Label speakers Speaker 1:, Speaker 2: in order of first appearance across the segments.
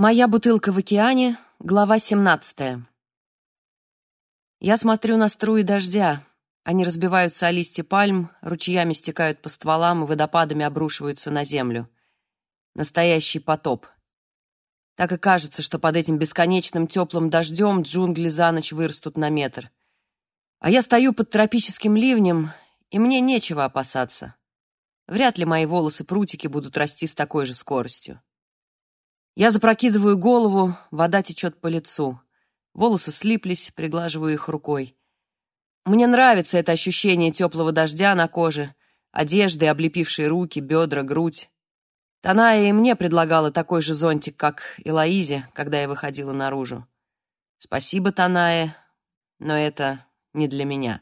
Speaker 1: Моя бутылка в океане, глава 17. Я смотрю на струи дождя. Они разбиваются о листья пальм, ручьями стекают по стволам и водопадами обрушиваются на землю. Настоящий потоп. Так и кажется, что под этим бесконечным теплым дождем джунгли за ночь вырастут на метр. А я стою под тропическим ливнем, и мне нечего опасаться. Вряд ли мои волосы-прутики будут расти с такой же скоростью. Я запрокидываю голову, вода течет по лицу. Волосы слиплись, приглаживаю их рукой. Мне нравится это ощущение теплого дождя на коже, одежды, облепившей руки, бедра, грудь. Таная и мне предлагала такой же зонтик, как и Лоизе, когда я выходила наружу. Спасибо, Таная, но это не для меня.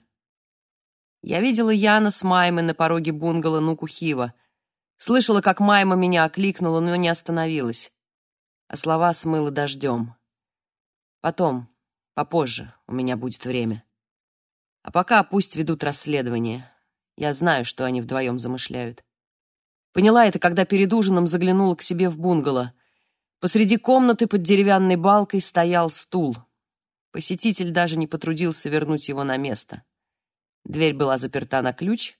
Speaker 1: Я видела Яна с Маймой на пороге бунгало Нукухива. Слышала, как Майма меня окликнула, но не остановилась а слова смыло дождем. Потом, попозже, у меня будет время. А пока пусть ведут расследование. Я знаю, что они вдвоем замышляют. Поняла это, когда перед ужином заглянула к себе в бунгало. Посреди комнаты под деревянной балкой стоял стул. Посетитель даже не потрудился вернуть его на место. Дверь была заперта на ключ.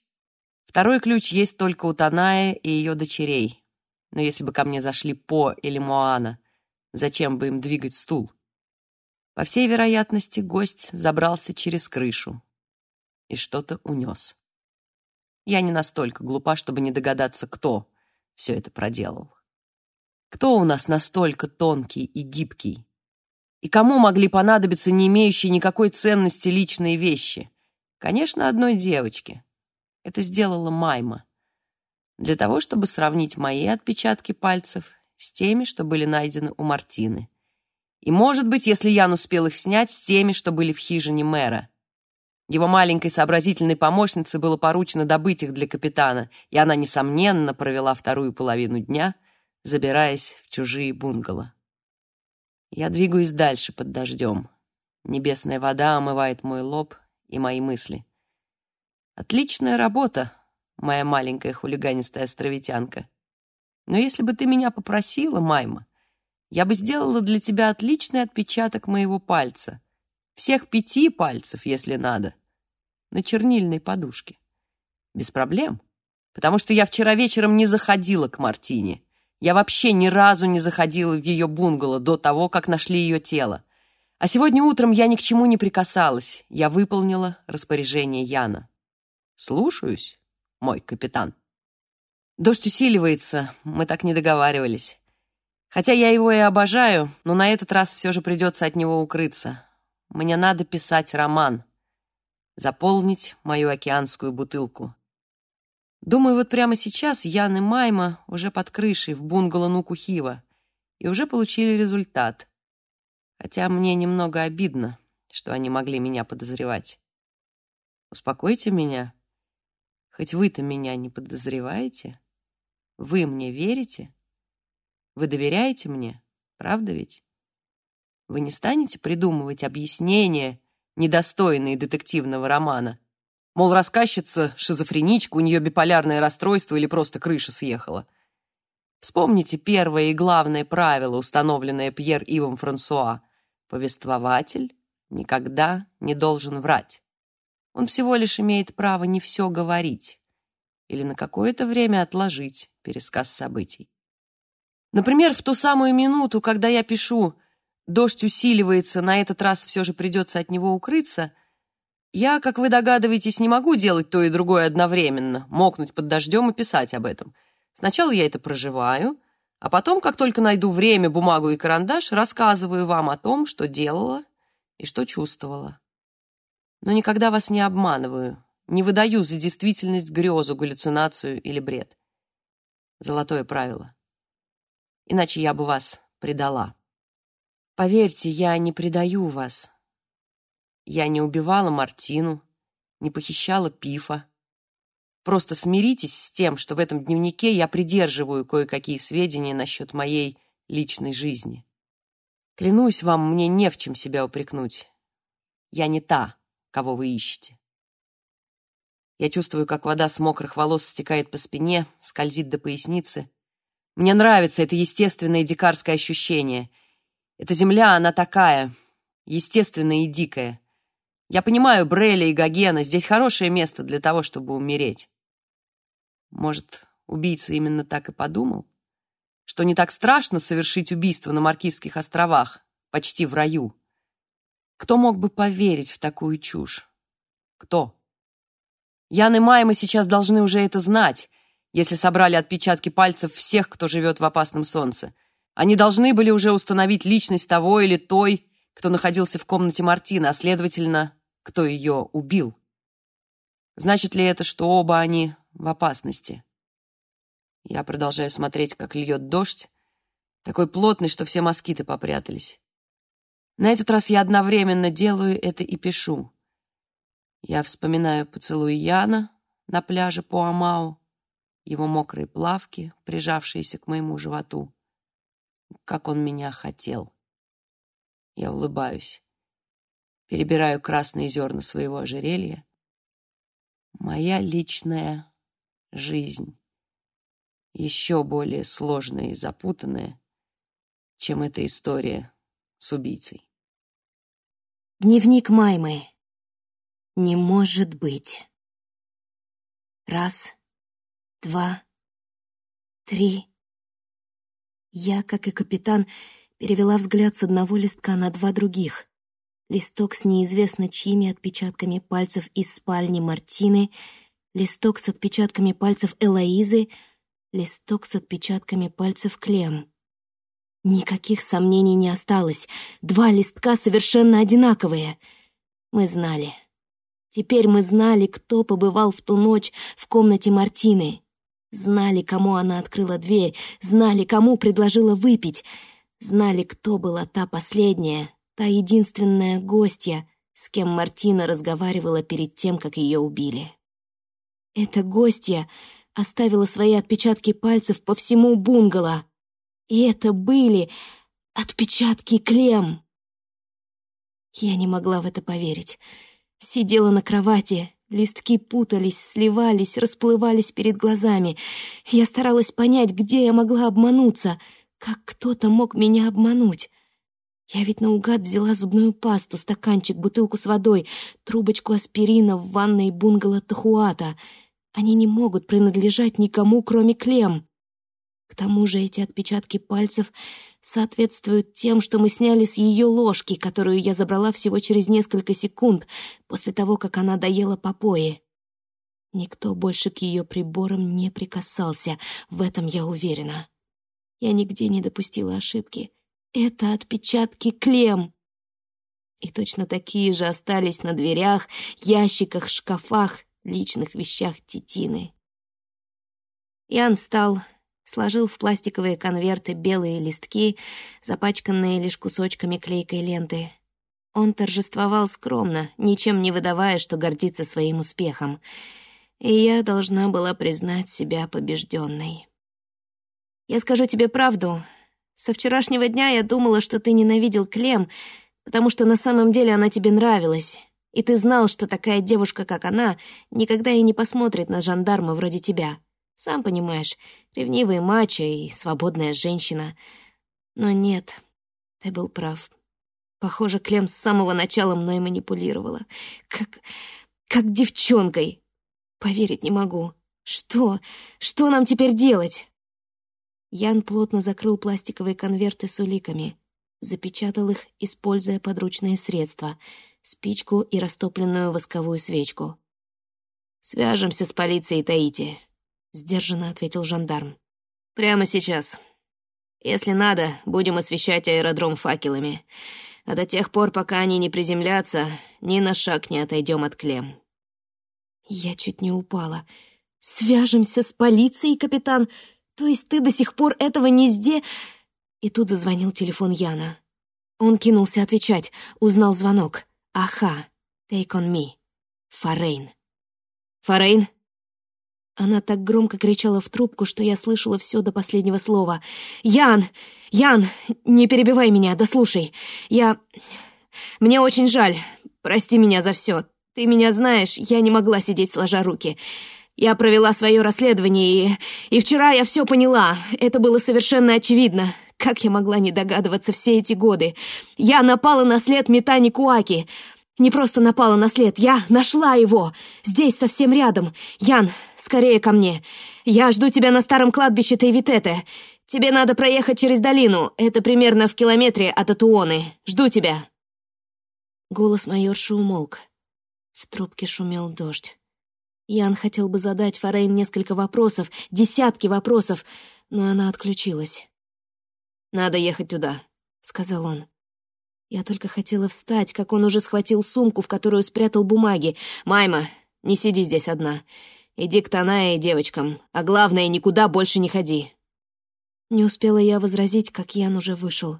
Speaker 1: Второй ключ есть только у Таная и ее дочерей. Но если бы ко мне зашли По или Моана, зачем бы им двигать стул? По всей вероятности, гость забрался через крышу и что-то унес. Я не настолько глупа, чтобы не догадаться, кто все это проделал. Кто у нас настолько тонкий и гибкий? И кому могли понадобиться не имеющие никакой ценности личные вещи? Конечно, одной девочке. Это сделала Майма для того, чтобы сравнить мои отпечатки пальцев с теми, что были найдены у Мартины. И, может быть, если Ян успел их снять, с теми, что были в хижине мэра. Его маленькой сообразительной помощнице было поручено добыть их для капитана, и она, несомненно, провела вторую половину дня, забираясь в чужие бунгало. Я двигаюсь дальше под дождем. Небесная вода омывает мой лоб и мои мысли. Отличная работа, моя маленькая хулиганистая островитянка. Но если бы ты меня попросила, Майма, я бы сделала для тебя отличный отпечаток моего пальца. Всех пяти пальцев, если надо. На чернильной подушке. Без проблем. Потому что я вчера вечером не заходила к Мартине. Я вообще ни разу не заходила в ее бунгало до того, как нашли ее тело. А сегодня утром я ни к чему не прикасалась. Я выполнила распоряжение Яна. «Слушаюсь», мой капитан. Дождь усиливается, мы так не договаривались. Хотя я его и обожаю, но на этот раз все же придется от него укрыться. Мне надо писать роман, заполнить мою океанскую бутылку. Думаю, вот прямо сейчас Ян и Майма уже под крышей в бунгало Нукухива и уже получили результат. Хотя мне немного обидно, что они могли меня подозревать. Успокойте меня, Хоть вы-то меня не подозреваете? Вы мне верите? Вы доверяете мне? Правда ведь? Вы не станете придумывать объяснения, недостойные детективного романа? Мол, рассказчица шизофреничка, у нее биполярное расстройство или просто крыша съехала. Вспомните первое и главное правило, установленное Пьер Ивом Франсуа. Повествователь никогда не должен врать. Он всего лишь имеет право не все говорить или на какое-то время отложить пересказ событий. Например, в ту самую минуту, когда я пишу «дождь усиливается, на этот раз все же придется от него укрыться», я, как вы догадываетесь, не могу делать то и другое одновременно, мокнуть под дождем и писать об этом. Сначала я это проживаю, а потом, как только найду время, бумагу и карандаш, рассказываю вам о том, что делала и что чувствовала но никогда вас не обманываю, не выдаю за действительность грезу, галлюцинацию или бред. Золотое правило. Иначе я бы вас предала. Поверьте, я не предаю вас. Я не убивала Мартину, не похищала Пифа. Просто смиритесь с тем, что в этом дневнике я придерживаю кое-какие сведения насчет моей личной жизни. Клянусь вам, мне не в чем себя упрекнуть. Я не та, кого вы ищете. Я чувствую, как вода с мокрых волос стекает по спине, скользит до поясницы. Мне нравится это естественное дикарское ощущение. Эта земля, она такая, естественная и дикая. Я понимаю Бреля и Гогена, здесь хорошее место для того, чтобы умереть. Может, убийца именно так и подумал? Что не так страшно совершить убийство на Маркизских островах, почти в раю? Кто мог бы поверить в такую чушь? Кто? Ян и Майма сейчас должны уже это знать, если собрали отпечатки пальцев всех, кто живет в опасном солнце. Они должны были уже установить личность того или той, кто находился в комнате Мартина, а, следовательно, кто ее убил. Значит ли это, что оба они в опасности? Я продолжаю смотреть, как льет дождь, такой плотный, что все москиты попрятались. На этот раз я одновременно делаю это и пишу. Я вспоминаю поцелуй Яна на пляже по Амау, его мокрые плавки, прижавшиеся к моему животу. Как он меня хотел. Я улыбаюсь. Перебираю красные зерна своего ожерелья. Моя личная жизнь. Еще более сложная и запутанная, чем эта история с убийцей.
Speaker 2: Дневник Маймы. Не может быть. Раз, два, три. Я, как и капитан, перевела взгляд с одного листка на два других. Листок с неизвестно чьими отпечатками пальцев из спальни Мартины, листок с отпечатками пальцев Элоизы, листок с отпечатками пальцев Клем. Никаких сомнений не осталось. Два листка совершенно одинаковые. Мы знали. Теперь мы знали, кто побывал в ту ночь в комнате Мартины. Знали, кому она открыла дверь, знали, кому предложила выпить — Знали, кто была та последняя, та единственная гостья, с кем Мартина разговаривала перед тем, как ее убили. Эта гостья оставила свои отпечатки пальцев по всему бунгало. И это были отпечатки Клем. Я не могла в это поверить. Сидела на кровати, листки путались, сливались, расплывались перед глазами. Я старалась понять, где я могла обмануться — как кто-то мог меня обмануть? Я ведь наугад взяла зубную пасту, стаканчик, бутылку с водой, трубочку аспирина в ванной бунгало Тахуата. Они не могут принадлежать никому, кроме Клем. Тому же эти отпечатки пальцев соответствуют тем, что мы сняли с ее ложки, которую я забрала всего через несколько секунд после того, как она доела попои. Никто больше к ее приборам не прикасался, в этом я уверена. Я нигде не допустила ошибки. Это отпечатки Клем. И точно такие же остались на дверях, ящиках, шкафах, личных вещах Титины. Ян встал, сложил в пластиковые конверты белые листки, запачканные лишь кусочками клейкой ленты. Он торжествовал скромно, ничем не выдавая, что гордится своим успехом. И я должна была признать себя побежденной. Я скажу тебе правду. Со вчерашнего дня я думала, что ты ненавидел Клем, потому что на самом деле она тебе нравилась. И ты знал, что такая девушка, как она, никогда и не посмотрит на жандарма вроде тебя. Сам понимаешь, ревнивый мачо и свободная женщина. Но нет, ты был прав. Похоже, Клем с самого начала мной манипулировала. Как... как девчонкой. Поверить не могу. Что? Что нам теперь делать? Ян плотно закрыл пластиковые конверты с уликами, запечатал их, используя подручные средства — спичку и растопленную восковую свечку. «Свяжемся с полицией Таити», — сдержанно ответил жандарм. «Прямо сейчас. Если надо, будем освещать аэродром факелами. А до тех пор, пока они не приземлятся, ни на шаг не отойдем от клем». Я чуть не упала. «Свяжемся с полицией, капитан? То есть ты до сих пор этого не сде...» И тут зазвонил телефон Яна. Он кинулся отвечать, узнал звонок. «Аха, take on me. Форейн». «Форейн?» Она так громко кричала в трубку, что я слышала все до последнего слова. «Ян! Ян! Не перебивай меня, да слушай. Я... Мне очень жаль. Прости меня за все. Ты меня знаешь, я не могла сидеть сложа руки. Я провела свое расследование, и, и вчера я все поняла. Это было совершенно очевидно. Как я могла не догадываться все эти годы? Я напала на след Метани Куаки. Не просто напала на след, я нашла его. Здесь, совсем рядом. Ян, скорее ко мне. Я жду тебя на старом кладбище Тейвитете. Тебе надо проехать через долину. Это примерно в километре от Атуоны. Жду тебя. Голос майорши умолк. В трубке шумел дождь. Ян хотел бы задать Форейн несколько вопросов, десятки вопросов, но она отключилась. «Надо ехать туда», — сказал он. Я только хотела встать, как он уже схватил сумку, в которую спрятал бумаги. «Майма, не сиди здесь одна. Иди к Таная и девочкам, а главное, никуда больше не ходи». Не успела я возразить, как Ян уже вышел.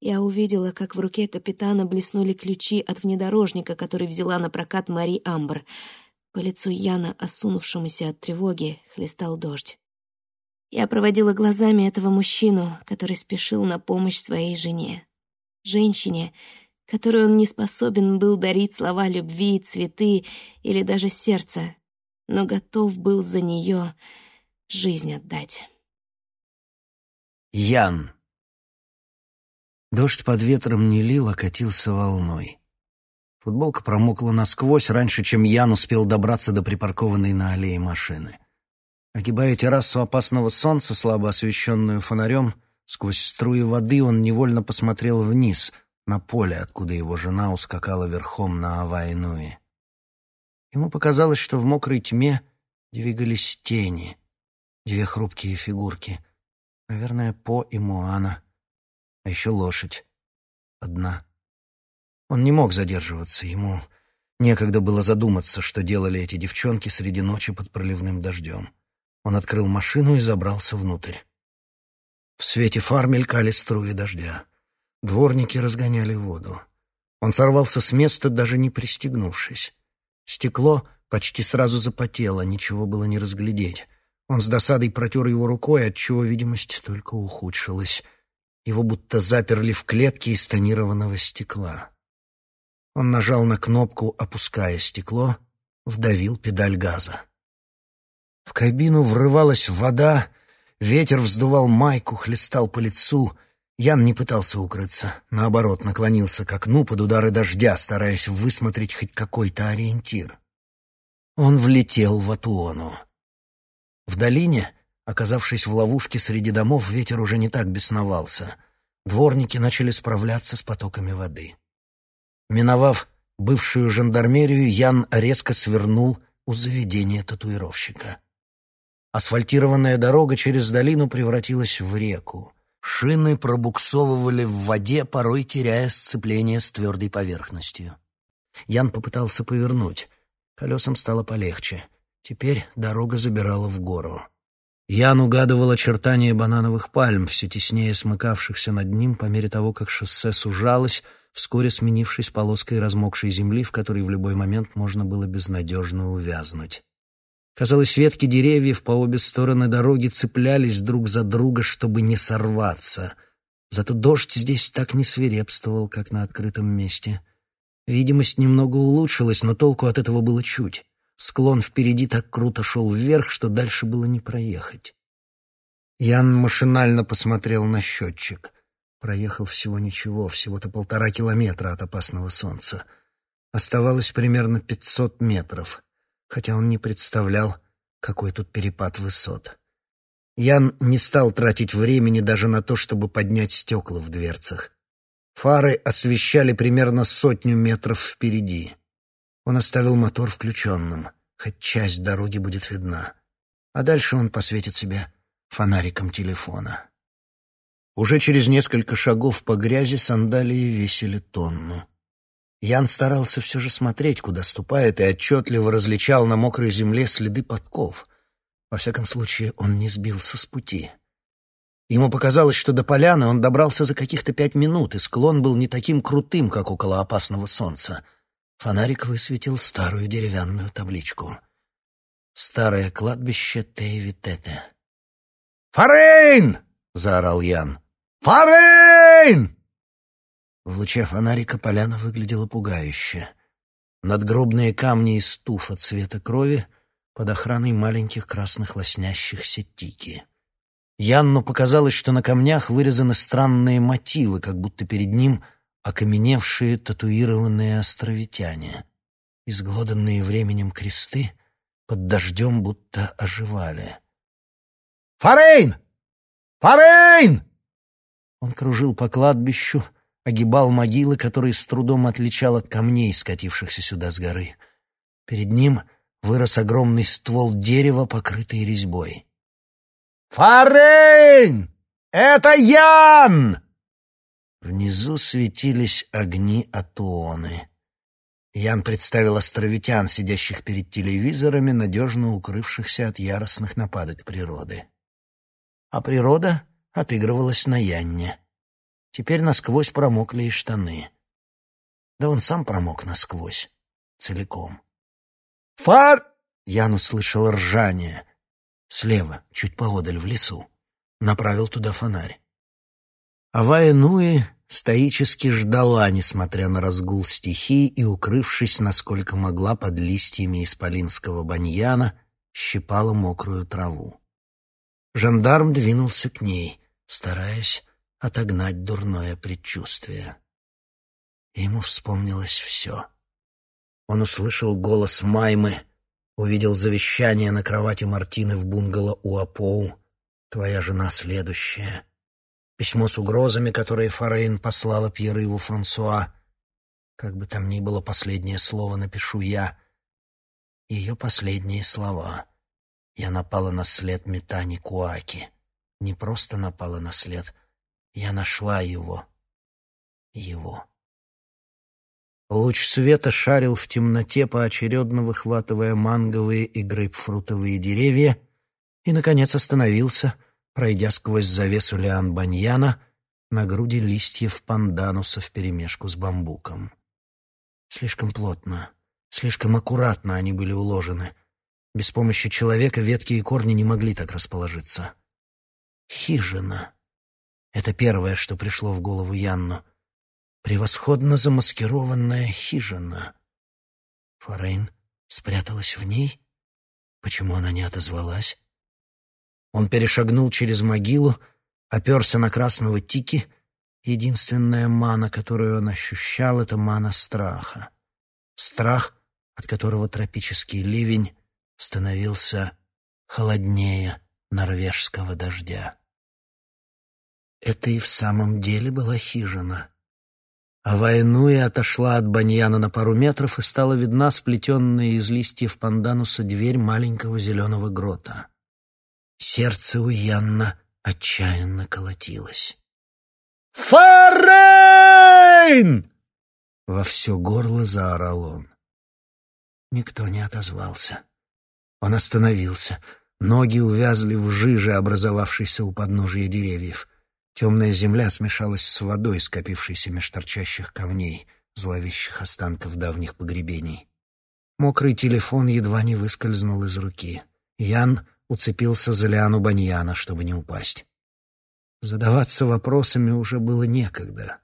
Speaker 2: Я увидела, как в руке капитана блеснули ключи от внедорожника, который взяла на прокат Мари Амбр — по лицу Яна, осунувшемуся от тревоги, хлестал дождь. Я проводила глазами этого мужчину, который спешил на помощь своей жене. Женщине, которой он не способен был дарить слова любви, цветы или даже сердце, но готов был за нее жизнь отдать.
Speaker 3: Ян. Дождь под ветром не лил, а катился волной. Футболка промокла насквозь раньше, чем Ян успел добраться до припаркованной на аллее машины. Огибая террасу опасного солнца, слабо освещенную фонарем, сквозь струи воды он невольно посмотрел вниз, на поле, откуда его жена ускакала верхом на Авайнуи. Ему показалось, что в мокрой тьме двигались тени, две хрупкие фигурки. Наверное, По и Моана, а еще лошадь. Одна. Он не мог задерживаться, ему некогда было задуматься, что делали эти девчонки среди ночи под проливным дождем. Он открыл машину и забрался внутрь. В свете фар мелькали струи дождя. Дворники разгоняли воду. Он сорвался с места, даже не пристегнувшись. Стекло почти сразу запотело, ничего было не разглядеть. Он с досадой протер его рукой, отчего видимость только ухудшилась. Его будто заперли в клетке из тонированного стекла. Он нажал на кнопку, опуская стекло, вдавил педаль газа. В кабину врывалась вода, ветер вздувал майку, хлестал по лицу. Ян не пытался укрыться, наоборот, наклонился к окну под удары дождя, стараясь высмотреть хоть какой-то ориентир. Он влетел в Атуону. В долине, оказавшись в ловушке среди домов, ветер уже не так бесновался. Дворники начали справляться с потоками воды. Миновав бывшую жандармерию, Ян резко свернул у заведения татуировщика. Асфальтированная дорога через долину превратилась в реку. Шины пробуксовывали в воде, порой теряя сцепление с твердой поверхностью. Ян попытался повернуть. Колесам стало полегче. Теперь дорога забирала в гору. Ян угадывал очертания банановых пальм, все теснее смыкавшихся над ним по мере того, как шоссе сужалось, вскоре сменившись полоской размокшей земли, в которой в любой момент можно было безнадежно увязнуть. Казалось, ветки деревьев по обе стороны дороги цеплялись друг за друга, чтобы не сорваться. Зато дождь здесь так не свирепствовал, как на открытом месте. Видимость немного улучшилась, но толку от этого было чуть. Склон впереди так круто шел вверх, что дальше было не проехать. Ян машинально посмотрел на счетчик. Проехал всего ничего, всего-то полтора километра от опасного солнца. Оставалось примерно пятьсот метров, хотя он не представлял, какой тут перепад высот. Ян не стал тратить времени даже на то, чтобы поднять стекла в дверцах. Фары освещали примерно сотню метров впереди. Он оставил мотор включенным, хоть часть дороги будет видна. А дальше он посветит себе фонариком телефона. Уже через несколько шагов по грязи сандалии весили тонну. Ян старался все же смотреть, куда ступает, и отчетливо различал на мокрой земле следы подков. Во всяком случае, он не сбился с пути. Ему показалось, что до поляны он добрался за каких-то пять минут, и склон был не таким крутым, как около опасного солнца. Фонарик высветил старую деревянную табличку. «Старое кладбище Тейвитете». «Форейн!» — заорал Ян. «Форейн!» В луче фонарика поляна выглядела пугающе. Надгробные камни из туфа цвета крови, под охраной маленьких красных лоснящихся тики. Янну показалось, что на камнях вырезаны странные мотивы, как будто перед ним окаменевшие татуированные островитяне. Изглоданные временем кресты под дождем будто оживали. «Форейн! Форейн!» Он кружил по кладбищу, огибал могилы, которые с трудом отличал от камней, скатившихся сюда с горы. Перед ним вырос огромный ствол дерева, покрытый резьбой. «Форейн! Это Ян!» Внизу светились огни Атуоны. Ян представил островитян, сидящих перед телевизорами, надежно укрывшихся от яростных нападок природы. А природа отыгрывалась на Янне. Теперь насквозь промокли и штаны. Да он сам промок насквозь, целиком. «Фар!» — Ян услышал ржание. Слева, чуть поодаль, в лесу. Направил туда фонарь. Авая Нуи стоически ждала, несмотря на разгул стихий, и, укрывшись, насколько могла, под листьями исполинского баньяна, щипала мокрую траву. Жандарм двинулся к ней, стараясь отогнать дурное предчувствие. Ему вспомнилось все. Он услышал голос Маймы, увидел завещание на кровати Мартины в бунгало у Апоу. «Твоя жена следующая». Письмо с угрозами, которое Форейн послала Пьерыву Франсуа. Как бы там ни было, последнее слово напишу я. Ее последние слова. Я напала на след Метани Куаки. Не просто напала на след. Я нашла его. Его. Луч света шарил в темноте, поочередно выхватывая манговые и грейпфрутовые деревья, и, наконец, остановился — пройдя сквозь завесу лиан баньяна на груди листьев пандануса вперемешку с бамбуком. Слишком плотно, слишком аккуратно они были уложены. Без помощи человека ветки и корни не могли так расположиться. Хижина. Это первое, что пришло в голову Янну. Превосходно замаскированная хижина. Форейн спряталась в ней? Почему она не отозвалась? Он перешагнул через могилу, оперся на красного тики. Единственная мана, которую он ощущал, — это мана страха. Страх, от которого тропический ливень становился холоднее норвежского дождя. Это и в самом деле была хижина. А Вайнуя отошла от баньяна на пару метров и стала видна сплетенная из листьев пандануса дверь маленького зеленого грота. Сердце у Янна отчаянно колотилось. «Форейн!» Во все горло заорал он. Никто не отозвался. Он остановился. Ноги увязли в жиже, образовавшейся у подножия деревьев. Темная земля смешалась с водой, скопившейся меж торчащих камней, зловещих останков давних погребений. Мокрый телефон едва не выскользнул из руки. Ян уцепился за лиану баньяна, чтобы не упасть. Задаваться вопросами уже было некогда.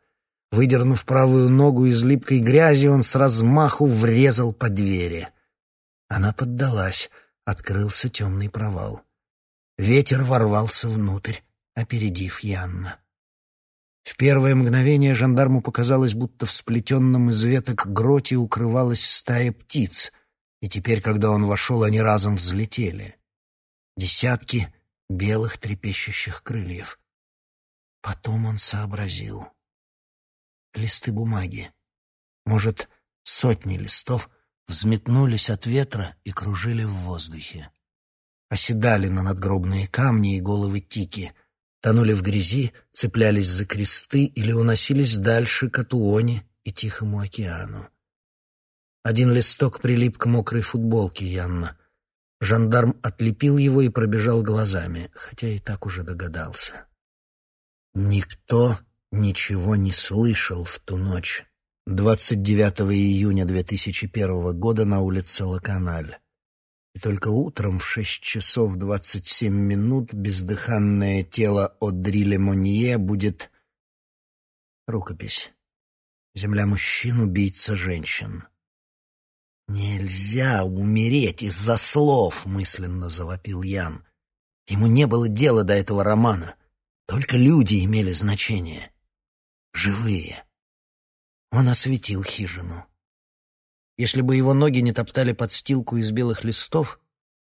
Speaker 3: Выдернув правую ногу из липкой грязи, он с размаху врезал по двери. Она поддалась, открылся темный провал. Ветер ворвался внутрь, опередив Янна. В первое мгновение жандарму показалось, будто в сплетенном из веток гроте укрывалась стая птиц, и теперь, когда он вошел, они разом взлетели десятки белых трепещущих крыльев. Потом он сообразил. Листы бумаги, может, сотни листов, взметнулись от ветра и кружили в воздухе. Оседали на надгробные камни и головы тики, тонули в грязи, цеплялись за кресты или уносились дальше к Атуоне и Тихому океану. Один листок прилип к мокрой футболке Янна. Жандарм отлепил его и пробежал глазами, хотя и так уже догадался. Никто ничего не слышал в ту ночь, 29 июня 2001 года на улице Лаканаль. И только утром в шесть часов двадцать семь минут бездыханное тело Одри Лемонье будет... Рукопись. Земля мужчин, убийца женщин. «Нельзя умереть из-за слов», — мысленно завопил Ян. Ему не было дела до этого романа. Только люди имели значение. Живые. Он осветил хижину. Если бы его ноги не топтали подстилку из белых листов,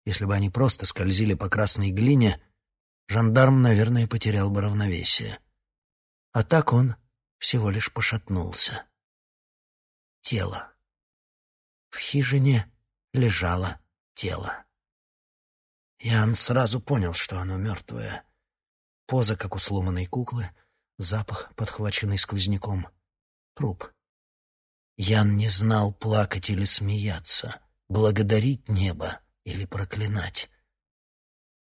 Speaker 3: если бы они просто скользили по красной глине, жандарм, наверное, потерял бы равновесие. А так он всего лишь пошатнулся. Тело. В хижине лежало тело. Ян сразу понял, что оно мертвое. Поза, как у сломанной куклы, запах, подхваченный сквозняком. Труп. Ян не знал, плакать или смеяться, благодарить небо или проклинать.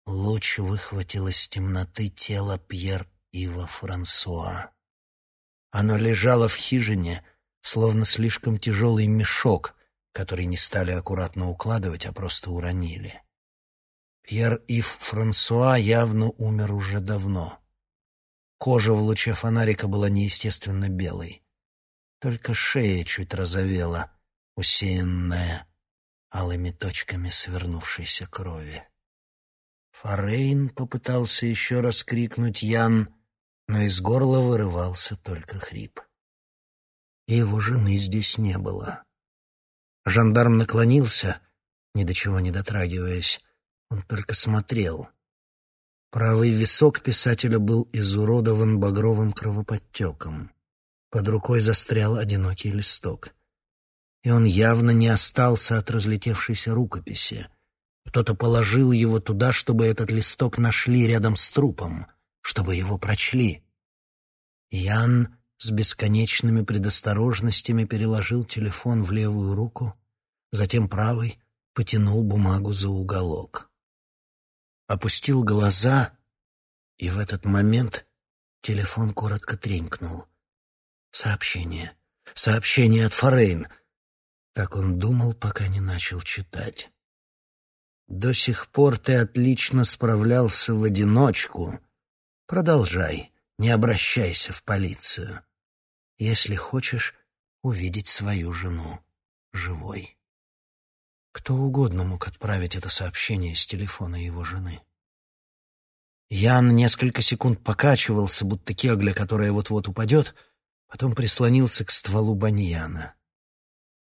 Speaker 3: Луч выхватил из темноты тело Пьер Ива Франсуа. Оно лежало в хижине, словно слишком тяжелый мешок, который не стали аккуратно укладывать, а просто уронили. Пьер-Ив Франсуа явно умер уже давно. Кожа в луче фонарика была неестественно белой. Только шея чуть розовела, усеянная алыми точками свернувшейся крови. Форейн попытался еще раз крикнуть Ян, но из горла вырывался только хрип. Его жены здесь не было. Жандарм наклонился, ни до чего не дотрагиваясь. Он только смотрел. Правый висок писателя был изуродован багровым кровоподтеком. Под рукой застрял одинокий листок. И он явно не остался от разлетевшейся рукописи. Кто-то положил его туда, чтобы этот листок нашли рядом с трупом, чтобы его прочли. Ян с бесконечными предосторожностями переложил телефон в левую руку, затем правой потянул бумагу за уголок. Опустил глаза, и в этот момент телефон коротко тренькнул. Сообщение. Сообщение от Форейн. Так он думал, пока не начал читать. До сих пор ты отлично справлялся в одиночку. Продолжай, не обращайся в полицию если хочешь увидеть свою жену живой. Кто угодно мог отправить это сообщение с телефона его жены. Ян несколько секунд покачивался, будто кегля, которая вот-вот упадет, потом прислонился к стволу баньяна.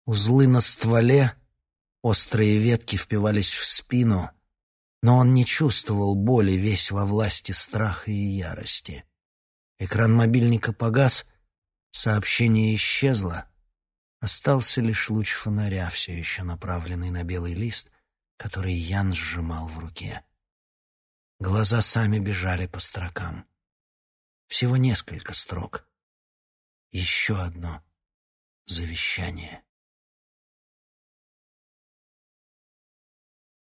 Speaker 3: Узлы на стволе, острые ветки впивались в спину, но он не чувствовал боли, весь во власти страха и ярости. Экран мобильника погас, Сообщение исчезло. Остался лишь луч фонаря, все еще направленный на белый лист, который Ян сжимал в руке. Глаза сами бежали по строкам. Всего несколько строк. Еще одно завещание.